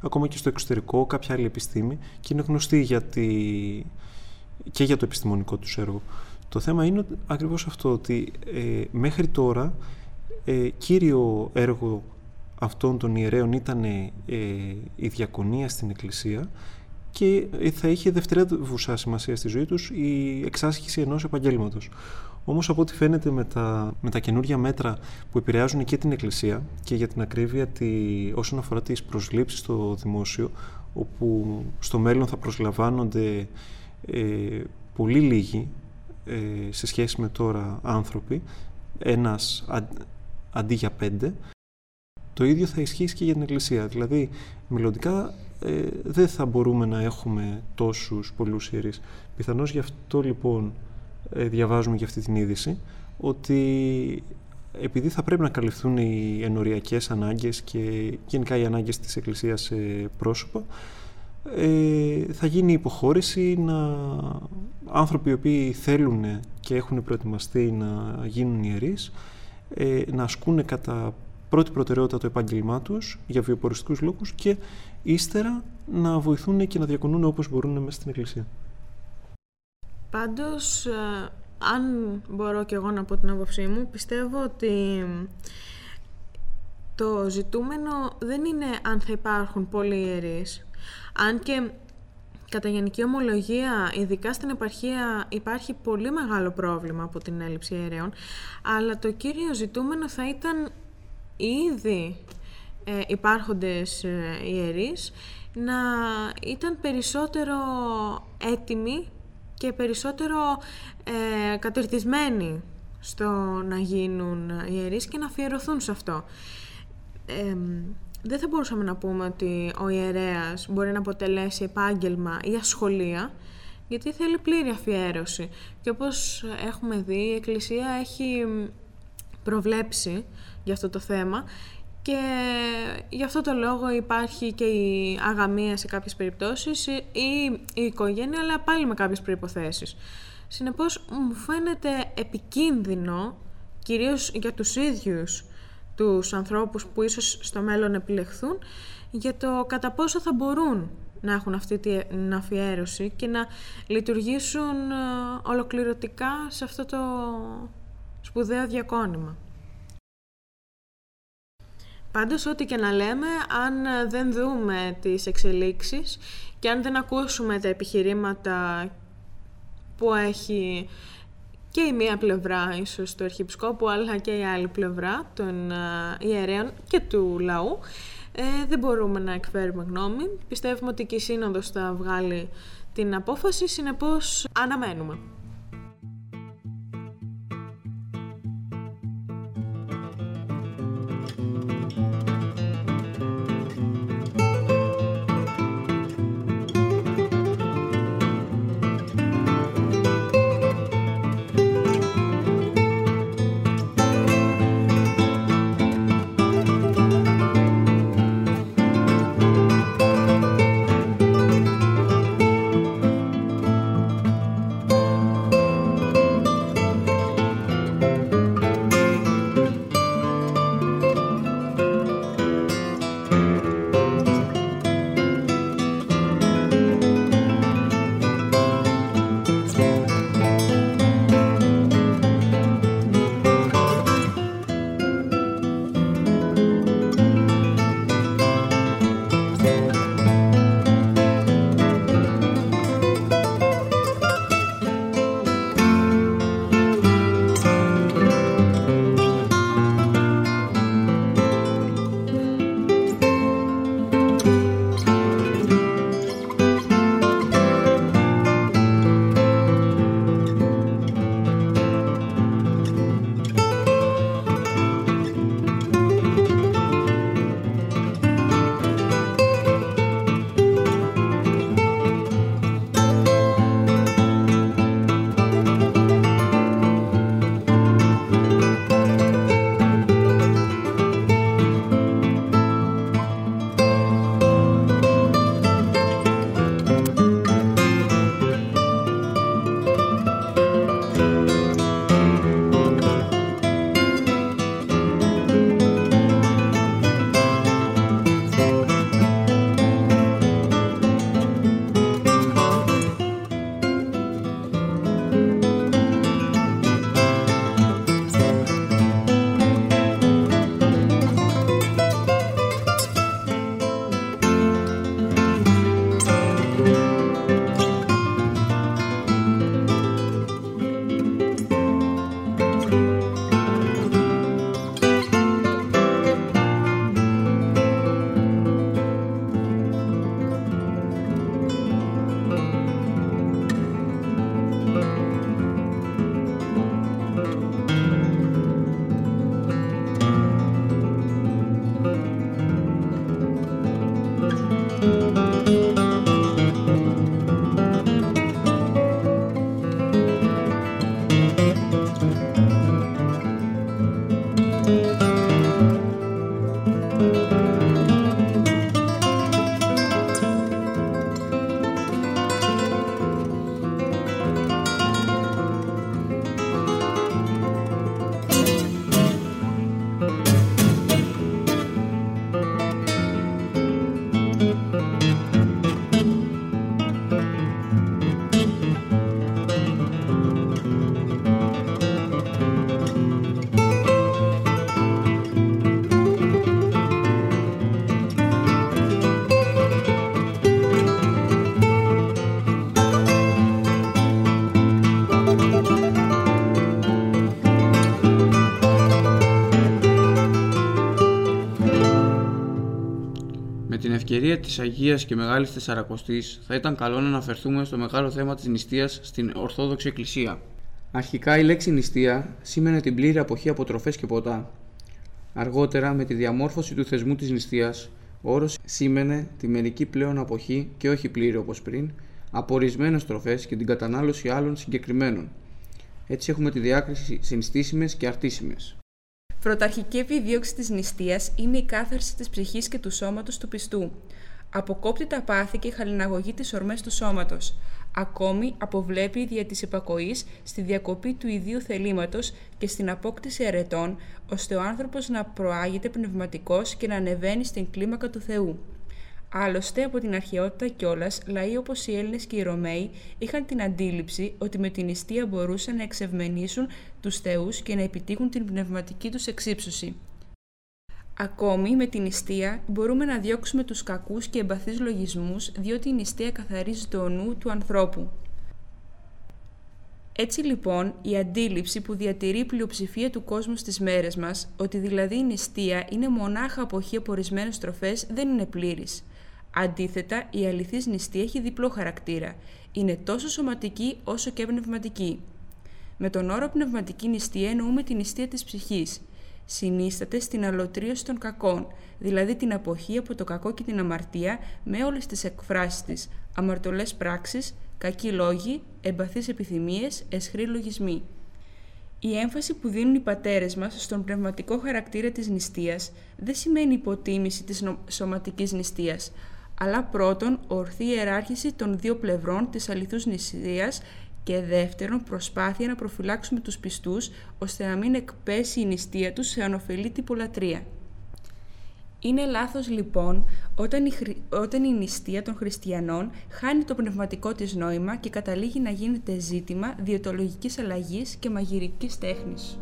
ακόμα και στο εξωτερικό κάποια άλλη επιστήμη και είναι γνωστοί για και για το επιστημονικό τους έργο. Το θέμα είναι ακριβώς αυτό ότι ε, μέχρι τώρα ε, κύριο έργο αυτών των ιερέων ήταν ε, η διακονία στην εκκλησία και θα είχε δευτερεύουσα σημασία στη ζωή τους η εξάσκηση ενός επαγγέλματος. Όμως από ό,τι φαίνεται με τα, με τα καινούργια μέτρα που επηρεάζουν και την Εκκλησία και για την ακρίβεια τη, όσον αφορά τις προσλήψεις στο δημόσιο όπου στο μέλλον θα προσλαμβάνονται ε, πολύ λίγοι ε, σε σχέση με τώρα άνθρωποι, ένας αντί για πέντε, το ίδιο θα ισχύσει και για την Εκκλησία. Δηλαδή, μελλοντικά ε, δεν θα μπορούμε να έχουμε τόσους πολλούς ιερείς. Πιθανώς γι' αυτό λοιπόν ε, διαβάζουμε και αυτή την είδηση, ότι επειδή θα πρέπει να καλυφθούν οι ενοριακές ανάγκες και γενικά οι ανάγκες της Εκκλησίας σε πρόσωπα, ε, θα γίνει υποχώρηση να άνθρωποι οι οποίοι θέλουν και έχουν προετοιμαστεί να γίνουν ιερείς, ε, να ασκούν κατά πρώτη προτεραιότητα το επάγγελμά τους για βιοποριστικούς λόγους και ύστερα να βοηθούν και να διακονούν όπως μπορούν μέσα στην Εκκλησία. Πάντως, ε, αν μπορώ και εγώ να πω την άποψή μου, πιστεύω ότι το ζητούμενο δεν είναι αν θα υπάρχουν πολλοί ιερείς. Αν και κατά γενική ομολογία, ειδικά στην επαρχία, υπάρχει πολύ μεγάλο πρόβλημα από την έλλειψη ιερέων, αλλά το κύριο ζητούμενο θα ήταν ήδη ε, υπάρχοντες ε, ιερείς να ήταν περισσότερο έτοιμοι και περισσότερο ε, κατερτισμένοι στο να γίνουν ιερείς και να αφιερωθούν σε αυτό. Ε, δεν θα μπορούσαμε να πούμε ότι ο ιερέας μπορεί να αποτελέσει επάγγελμα ή ασχολία, γιατί θέλει πλήρη αφιέρωση. Και όπως έχουμε δει, η Εκκλησία έχει προβλέψει για αυτό το θέμα και γι' αυτό το λόγο υπάρχει και η αγαμία σε κάποιες περιπτώσεις ή η οικογένεια, αλλά πάλι με κάποιες προϋποθέσεις. Συνεπώς, μου φαίνεται επικίνδυνο, κυρίως για τους ίδιους τους ανθρώπους που ίσως στο μέλλον επιλεχθούν, για το κατά πόσο θα μπορούν να έχουν αυτή την αφιέρωση και να λειτουργήσουν ε, ολοκληρωτικά σε αυτό το σπουδαίο διακόνημα. Πάντως, ό,τι και να λέμε, αν δεν δούμε τις εξελίξεις και αν δεν ακούσουμε τα επιχειρήματα που έχει και η μία πλευρά ίσως του Αρχιεπισκόπου, αλλά και η άλλη πλευρά των ε, ιερέων και του λαού, ε, δεν μπορούμε να εκφέρουμε γνώμη. Πιστεύουμε ότι και η Σύνοδος θα βγάλει την απόφαση, συνεπώς αναμένουμε. Ευκαιρία της Αγίας και Μεγάλης Τεσσαρακοστής θα ήταν καλό να αναφερθούμε στο μεγάλο θέμα της νηστείας στην Ορθόδοξη Εκκλησία. Αρχικά η λέξη νηστεία σήμαινε την πλήρη αποχή από τροφές και ποτά. Αργότερα, με τη διαμόρφωση του θεσμού της νηστείας, ο όρος σήμαινε τη μερική πλέον αποχή και όχι πλήρη όπως πριν, από ορισμένες τροφές και την κατανάλωση άλλων συγκεκριμένων. Έτσι έχουμε τη διάκριση συνιστήσιμες και αρτήσιμες. Πρωταρχική επιδίωξη της νηστείας είναι η κάθαρση της ψυχής και του σώματος του πιστού. Αποκόπτει τα πάθη και χαλιναγωγεί τις ορμές του σώματος. Ακόμη αποβλέπει δια της επακοής στη διακοπή του ιδίου θελήματος και στην απόκτηση αρετών, ώστε ο άνθρωπος να προάγεται πνευματικός και να ανεβαίνει στην κλίμακα του Θεού. Άλλωστε, από την αρχαιότητα κιόλας, λαοί όπως οι Έλληνες και οι Ρωμαίοι είχαν την αντίληψη ότι με την νηστεία μπορούσαν να εξευμενήσουν τους θεούς και να επιτύχουν την πνευματική τους εξύψωση. Ακόμη με την νηστεία μπορούμε να διώξουμε τους κακούς και εμπαθείς λογισμούς διότι η νηστεία καθαρίζει το νου του ανθρώπου. Έτσι λοιπόν η αντίληψη που διατηρεί η πλειοψηφία του κόσμου στις μέρες μας, ότι δηλαδή η νηστεία είναι μονάχα αποχή από ορισμένες τροφές, δεν είναι πλήρης. Αντίθετα, η αληθής νηστεία έχει διπλό χαρακτήρα. Είναι τόσο σωματική όσο και πνευματική. Με τον όρο πνευματική νηστεία εννοούμε την νηστεία της ψυχής. Συνίσταται στην αλωτρίωση των κακών, δηλαδή την αποχή από το κακό και την αμαρτία με όλες τις εκφράσεις της, αμαρτωλές πράξεις, κακοί λόγοι, εμπαθείς επιθυμίες, εσχροί λογισμοί. Η έμφαση που δίνουν οι πατέρες μας στον πνευματικό χαρακτήρα της νηστείας δεν σημαίνει υποτίμηση της σωματικής νηστείας, αλλά πρώτον ορθή ιεράρχηση των δύο πλευρών της αληθούς νηστείας και δεύτερον προσπάθεια να προφυλάξουμε τους πιστούς ώστε να μην εκπέσει η νηστεία τους σε ανοφελή τυπολατρεία. Είναι λάθος λοιπόν όταν η, όταν η νηστεία των χριστιανών χάνει το πνευματικό της νόημα και καταλήγει να γίνεται ζήτημα διαιτολογικής αλλαγής και μαγειρικής τέχνης.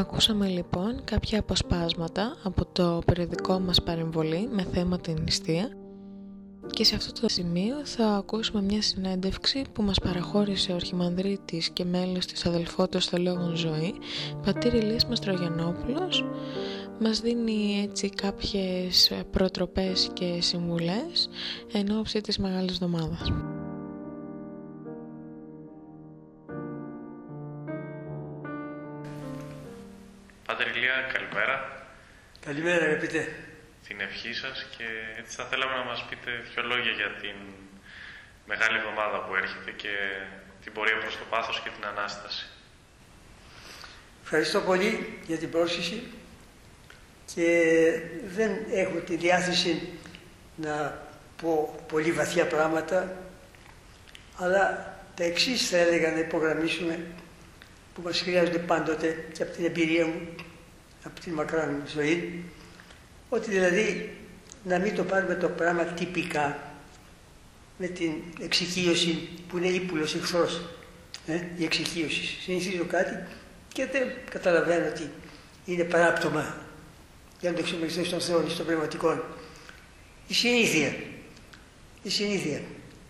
Ακούσαμε λοιπόν κάποια αποσπάσματα από το περιοδικό μας παρεμβολή με θέμα την νηστεία και σε αυτό το σημείο θα ακούσουμε μια συνέντευξη που μας παραχώρησε ο Αρχιμανδρίτης και μέλος της αδελφότητας στο Λόγον Ζωή, πατήρ Ηλίας Μαστρογιαννόπουλος, μας δίνει έτσι κάποιες προτροπές και συμβουλές εν ώψη της Μεγάλης Εβδομάδας. Καλημέρα αγαπητέ. Την ευχή σας και έτσι θα θέλαμε να μας πείτε δύο λόγια για την μεγάλη εβδομάδα που έρχεται και την πορεία προς το πάθος και την Ανάσταση. Ευχαριστώ πολύ για την πρόσκληση και δεν έχω τη διάθεση να πω πολύ βαθιά πράγματα αλλά τα εξής θα έλεγα να υπογραμμίσουμε που μας χρειάζονται πάντοτε και από την εμπειρία μου από την μακρά μου ζωή, ότι δηλαδή να μην το πάρουμε το πράγμα τυπικά με την εξοικείωση που είναι ύπουλος εχθρός, ε, η εξοικείωση. Συνηθίζω κάτι και δεν καταλαβαίνω ότι είναι παράπτωμα για να το εξομελιστώ στον Θεό στον πνευματικό. Η συνήθεια. Η συνήθεια.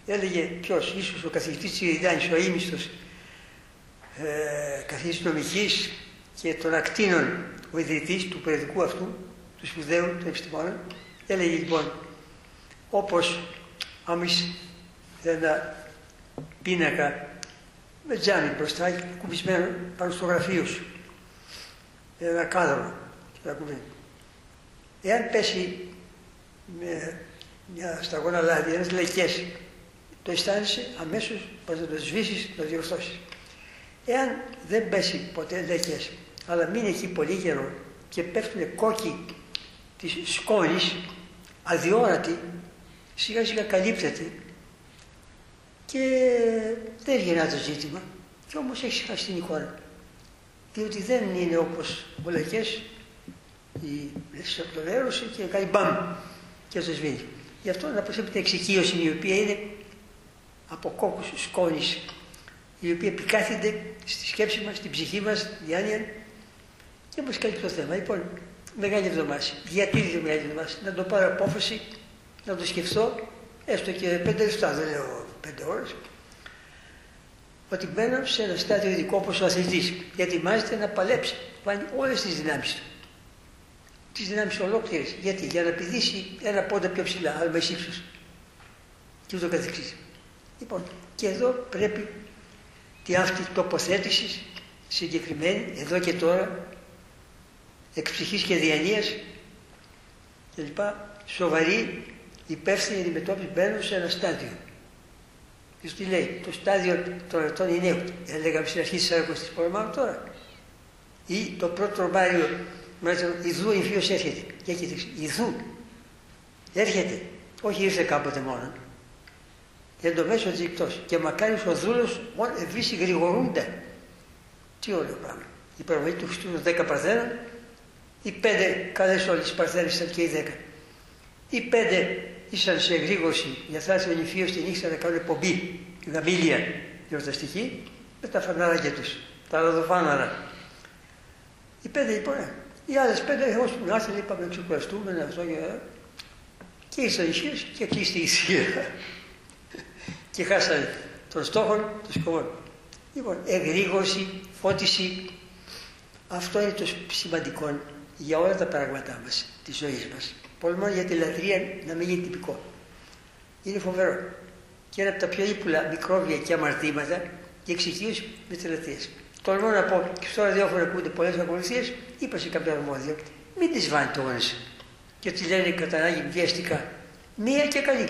Έλεγε ποιος, ίσω ο καθηγητής της Ιριδάνη, ο Αίμιστο, ε, καθηγητής νομικής και των ακτίνων, ο ιδρυτής του περιοδικού αυτού, του σπουδαίου των επιστημόνων, έλεγε λοιπόν, όπως άμυση ένα πίνακα με τζάμι μπροστά κουμπισμένο πάνω στο γραφείο σου. Ένα κάδρο. Εάν πέσει με μια σταγόνα λάδι, ένας λεκές, το αισθάνεσαι αμέσως πως να το σβήσεις, να το διορθώσεις. Εάν δεν πέσει ποτέ λεκές, αλλά μείνει εκεί πολύ καιρό και πέφτουν κόκκι της σκόνης, αδιόρατη, σιγά σιγά καλύπτεται και δεν γεννά το ζήτημα και όμως έχει χάσει την εικόνα. Διότι δεν είναι όπως ο λεκές, η λεσσαπτολέρωση και κάνει μπαμ και το σβήνει. Γι' αυτό να προσέχετε εξοικείωση η οποία είναι από κόκκους σκόνης, η οποία επικάθεται στη σκέψη μας, στην ψυχή μας, διάνοια και μας καλύπτει το θέμα. Λοιπόν, μεγάλη εβδομάδα. Γιατί είναι μεγάλη εβδομάδα. Να το πάρω απόφαση, να το σκεφτώ, έστω και πέντε λεπτά, δεν λέω πέντε ώρες, ότι μπαίνω σε ένα στάδιο ειδικό όπως ο αθλητής και ετοιμάζεται να παλέψει, βάλει όλες τις δυνάμεις του τις δυνάμεις ολόκληρες. Γιατί, για να πηδήσει ένα πόντα πιο ψηλά, άλλο με ύψος. Και ούτω καθεξής. Λοιπόν, και εδώ πρέπει τη αυτή τοποθέτηση συγκεκριμένη, εδώ και τώρα, εξ ψυχής και διανοίας και λοιπά, σοβαρή, υπεύθυνη αντιμετώπιση μπαίνουν σε ένα στάδιο. Και τι λέει, το στάδιο των ετών είναι, δεν λέγαμε στην αρχή της 40 πολεμάου τώρα. Ή το πρώτο Μάριο Μάλιστα, Ιδού υφίος έρχεται. Και έχει δείξει. Ιδού. Έρχεται. Όχι ήρθε κάποτε μόνο. Εν το μέσο της εκτός. Και μακάρι ο δούλος ευήσει γρηγορούνται. Τι ωραίο πράγμα. Η παραβολή του Χριστού 10 Παρθένα. Οι πέντε καλές όλες τις Παρθένες ήταν και οι δέκα. Οι πέντε ήσαν σε εγρήγορση για θράση νηφίος την ήξερα να κάνουν εκπομπή. Γαμήλια γιορταστική με τα φανάρια τους. Τα ροδοφάναρα. Οι πέντε λοιπόν οι άλλες πέντε εγώ που άρχισαν είπαμε να ξεκουραστούμε, αυτό και. Και ήρθαν οι και κλείστη η θεία. [LAUGHS] και χάσανε τον στόχο, τον σκοπό. Λοιπόν, εγρήγορση, φώτιση, αυτό είναι το σημαντικό για όλα τα πράγματά μας, της ζωής μας. Πολεμώ για τη λατρεία να μην γίνει τυπικό. Είναι φοβερό. Και ένα από τα πιο ύπουλα μικρόβια και αμαρτήματα και εξοικείωση με τη λατρεία. Τολμώ να πω και στο ραδιόφωνο ακούγονται πολλές ακολουθίες, είπα σε κάποιο αρμόδιο, μην τις βάλει το Και τι λένε κατά ανάγκη βιαστικά. Μία και καλή.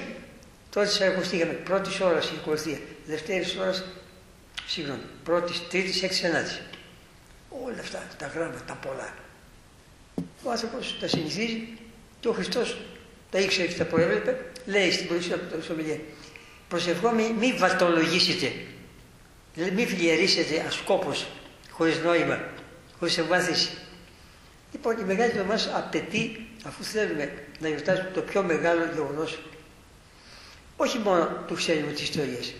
Τότε σας ακουστήκαμε πρώτης ώρας η ακολουθία, δεύτερη ώρας, συγγνώμη, πρώτης, τρίτης, έξι, ενάτη. Όλα αυτά τα γράμματα, τα πολλά. Ο άνθρωπος τα συνηθίζει και ο Χριστός τα ήξερε και τα προέβλεπε, λέει στην παρουσία του ομιλία. Προσευχόμη, μη βατολογήσετε Δηλαδή μην φλιαρίσετε ασκόπως, χωρίς νόημα, χωρίς εμβάθυνση. Λοιπόν, η Μεγάλη Εβδομάδα απαιτεί, αφού θέλουμε να γιορτάσουμε το πιο μεγάλο γεγονός, όχι μόνο του ξέρουμε της ιστορίας.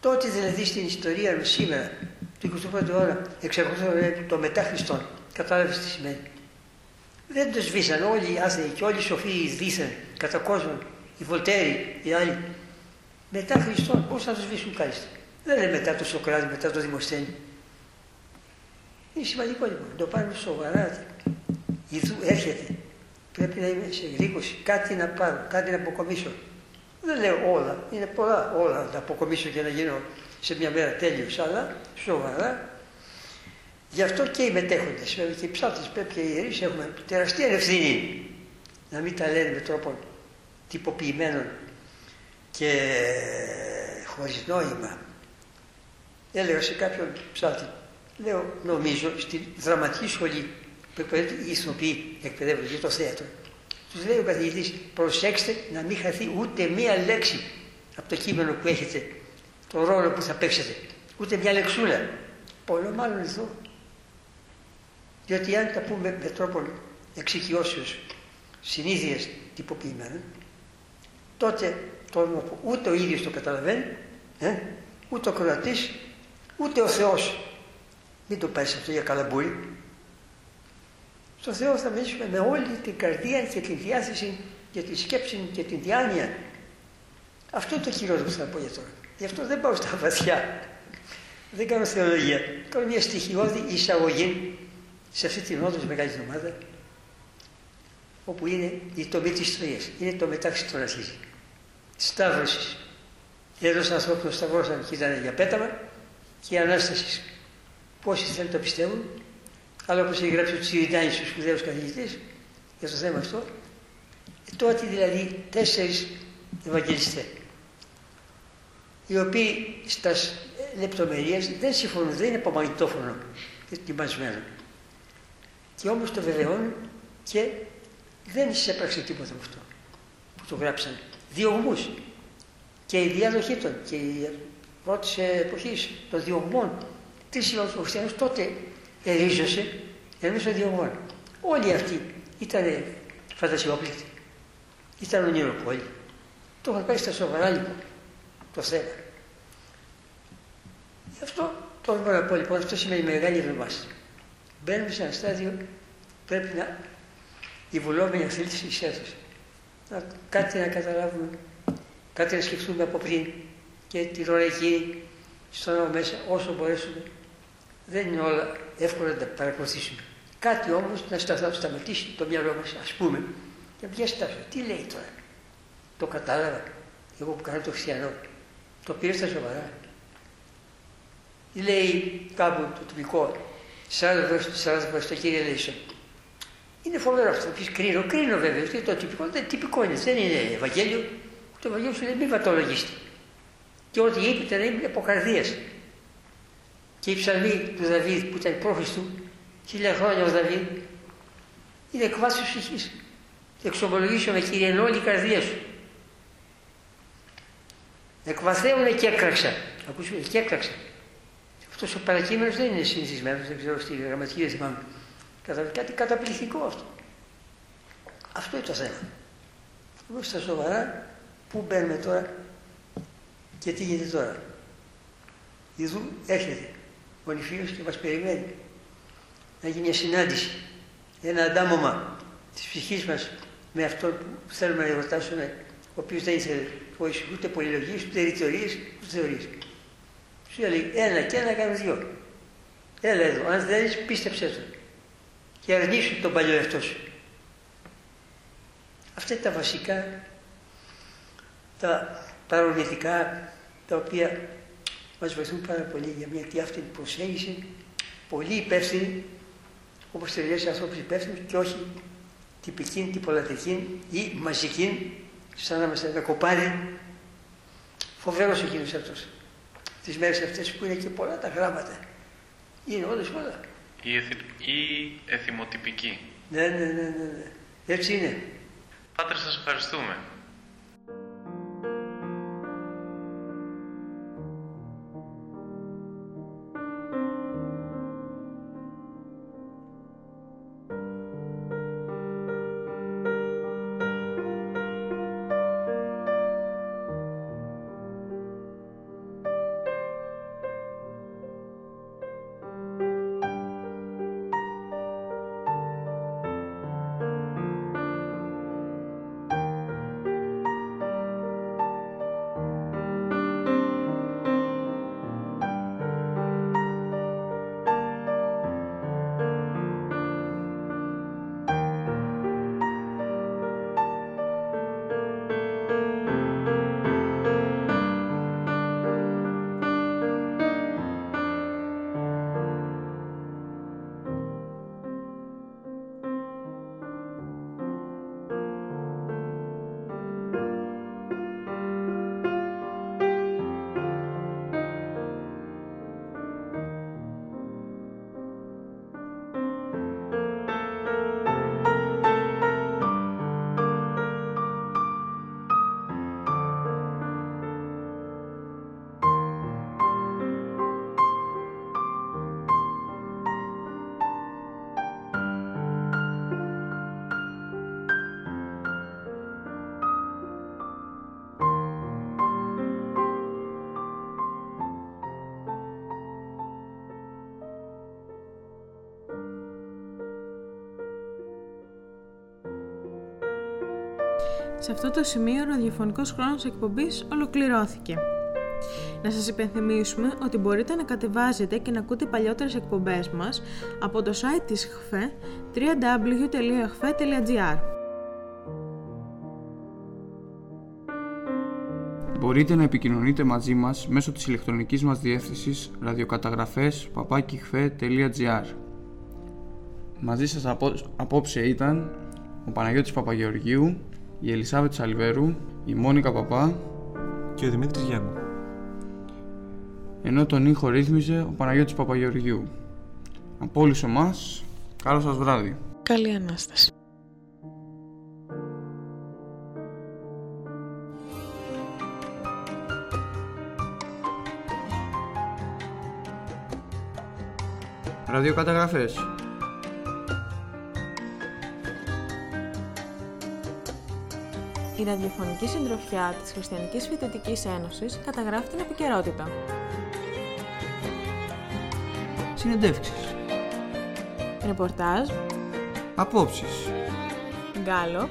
Τότε δηλαδή στην ιστορία μας σήμερα, του 21ου αιώνα, εξακολουθούμε το μετά Χριστόν. Κατάλαβες τι σημαίνει. Δεν το σβήσαν όλοι οι άθεοι και όλοι οι σοφοί δίθεν κατά κόσμον, οι Βολτέροι, οι άλλοι. Μετά Χριστόν, πώς θα το σβήσουν κάλλιστα; Δεν είναι μετά το Σοκράτη, μετά το Δημοσθένη. Είναι σημαντικό λοιπόν. Το πάρουμε σοβαρά. Ιδού έρχεται. Πρέπει να είμαι σε γρήγορση. Κάτι να πάρω, κάτι να αποκομίσω. Δεν λέω όλα. Είναι πολλά όλα να αποκομίσω και να γίνω σε μια μέρα τέλειος. Αλλά σοβαρά. Γι' αυτό και οι μετέχοντες, βέβαια και οι ψάτε πρέπει και οι ιερείς έχουμε τεραστία ευθύνη να μην τα λένε με τρόπο τυποποιημένο και χωρίς νόημα. Έλεγα σε κάποιον ψάλτη, λέω, νομίζω στη δραματική σχολή που εκπαιδεύεται οι ηθοποιοί, εκπαιδεύονται για το θέατρο. Τους λέει ο καθηγητής, προσέξτε να μην χαθεί ούτε μία λέξη από το κείμενο που έχετε, το ρόλο που θα παίξετε. Ούτε μια λεξούλα. Πολλό μάλλον εδώ. Διότι αν τα πούμε με τρόπο εξοικειώσεως, συνήθεια τυποποιημένα, τότε το, ούτε ο ίδιος το καταλαβαίνει, ε, ούτε ο κρατή, ούτε ο Θεός Μην το πάρεις αυτό για καλαμπούρι. Στο Θεό θα μιλήσουμε με όλη την καρδία και την διάθεση και τη σκέψη και την διάνοια. Αυτό είναι το χειρότερο που θα πω για τώρα. Γι' αυτό δεν πάω στα βαθιά. Δεν κάνω θεολογία. Κάνω μια στοιχειώδη εισαγωγή σε αυτή την όντως μεγάλης εβδομάδας όπου είναι η τομή της Τροίας. Είναι το μετάξυ των αρχίζει. Σταύρωσης. Έδωσε ανθρώπινο σταυρώσαν και ήταν για πέταμα και η Ανάστασης. Πόσοι θέλουν το πιστεύουν, αλλά όπως έχει γράψει ο Τσιριτάνης, ο σπουδαίος καθηγητής, για το θέμα αυτό, ε, τότε δηλαδή τέσσερις Ευαγγελιστές, οι οποίοι στα λεπτομερίες δεν συμφωνούν, δεν είναι από μαγνητόφωνο ετοιμασμένο. Και όμως το βεβαιώνουν και δεν εισέπραξε τίποτα με αυτό που το γράψαν. Διωγμούς και η διάδοχή των και η πρώτης εποχής των διωγμών. Τι σημαίνει ο χριστιανός τότε ερίζωσε εμείς των διωγμών. Όλοι αυτοί ήταν φαντασιόπληκτοι. Ήταν ονειροπόλοι. Το είχαν πάει στα σοβαρά λοιπόν το θέμα. Γι' αυτό το μπορώ να πω λοιπόν, αυτό σημαίνει μεγάλη εβδομάδα. Μπαίνουμε σε ένα στάδιο πρέπει να η βουλόμενη θέληση εισέδωσε. Να, κάτι να καταλάβουμε, κάτι να σκεφτούμε από πριν και την ώρα εκείνη στο νόμο μέσα όσο μπορέσουμε. Δεν είναι όλα εύκολα να τα παρακολουθήσουμε. Κάτι όμως να σταματήσει το μυαλό μας, ας πούμε, και μια στάση. Τι λέει τώρα. Το κατάλαβα. Εγώ που κάνω το χριστιανό. Το πήρε στα σοβαρά. Λέει κάπου το τοπικό, 40 προς το κύριε Λέισον. Είναι φοβερό αυτό. Πεις κρίνω, κρίνω βέβαια. Αυτό το τυπικό, δεν, τυπικό είναι, δεν είναι Ευαγγέλιο. Το Ευαγγέλιο σου λέει μη βατολογίστε. Και ό,τι είπε να είναι από καρδίας. Και η ψαλμή του Δαβίδ που ήταν πρόχριστου, χίλια χρόνια ο Δαβίδ, είναι εκβάσει ψυχής. Και εξομολογήσω με κύριε όλη η καρδία σου. Εκβαθέουν και έκραξα. Ακούσουμε και έκραξα. Αυτός ο παρακείμενο δεν είναι συνηθισμένος, δεν ξέρω στη γραμματική δεν θυμάμαι. Κάτι καταπληκτικό αυτό. Αυτό είναι το θέμα. Εγώ στα σοβαρά, πού μπαίνουμε τώρα και τι γίνεται τώρα. Ιδού έρχεται ο νηφίος και μας περιμένει να γίνει μια συνάντηση, ένα αντάμωμα της ψυχής μας με αυτόν που θέλουμε να ερωτάσουμε, ο οποίος δεν ήθελε ούτε πολυλογίες, ούτε ρητορίες, ούτε θεωρίες. Σου λέει ένα και ένα κάνεις δυο. Έλα εδώ, αν δεν πίστεψε το και αρνήσου τον παλιό εαυτό σου. Αυτά είναι τα βασικά, τα παρορμητικά, τα οποία μας βοηθούν πάρα πολύ για μια αυτή προσέγγιση, πολύ υπεύθυνη, όπως τελειώσει ανθρώπους υπεύθυνους και όχι τυπική, τυπολατρική ή μαζική, σαν να είμαστε ένα κοπάδι. Φοβερός εκείνος αυτός. Τις μέρες αυτές που είναι και πολλά τα γράμματα. Είναι όλες πολλά ή, εθι... ή εθιμοτυπική. Ναι, ναι, ναι, ναι, ναι. Έτσι είναι. Πάτερ, σας ευχαριστούμε. Σε αυτό το σημείο ο ραδιοφωνικός χρόνος εκπομπής ολοκληρώθηκε. Να σας υπενθυμίσουμε ότι μπορείτε να κατεβάζετε και να ακούτε παλιότερες εκπομπές μας από το site της ΧΦΕ www.hfe.gr Μπορείτε να επικοινωνείτε μαζί μας μέσω της ηλεκτρονικής μας διεύθυνσης ραδιοκαταγραφές papakihfe.gr Μαζί σας απο... απόψε ήταν ο Παναγιώτης Παπαγεωργίου, η Ελισάβετ Σαλβέρου, η Μόνικα Παπά Και ο Δημήτρης Γιάννου. ενώ τον ήχο ρύθμιζε ο Παναγιώτης Παπαγεωργίου. Από όλους εμάς, καλό σας βράδυ. Καλή Ανάσταση. Ραδιοκαταγραφές. Η ραδιοφωνική συντροφιά της Χριστιανικής Φοιτητικής Ένωσης καταγράφει την επικαιρότητα. Συνεντεύξεις. Ρεπορτάζ, Απόψεις. γκάλοπ,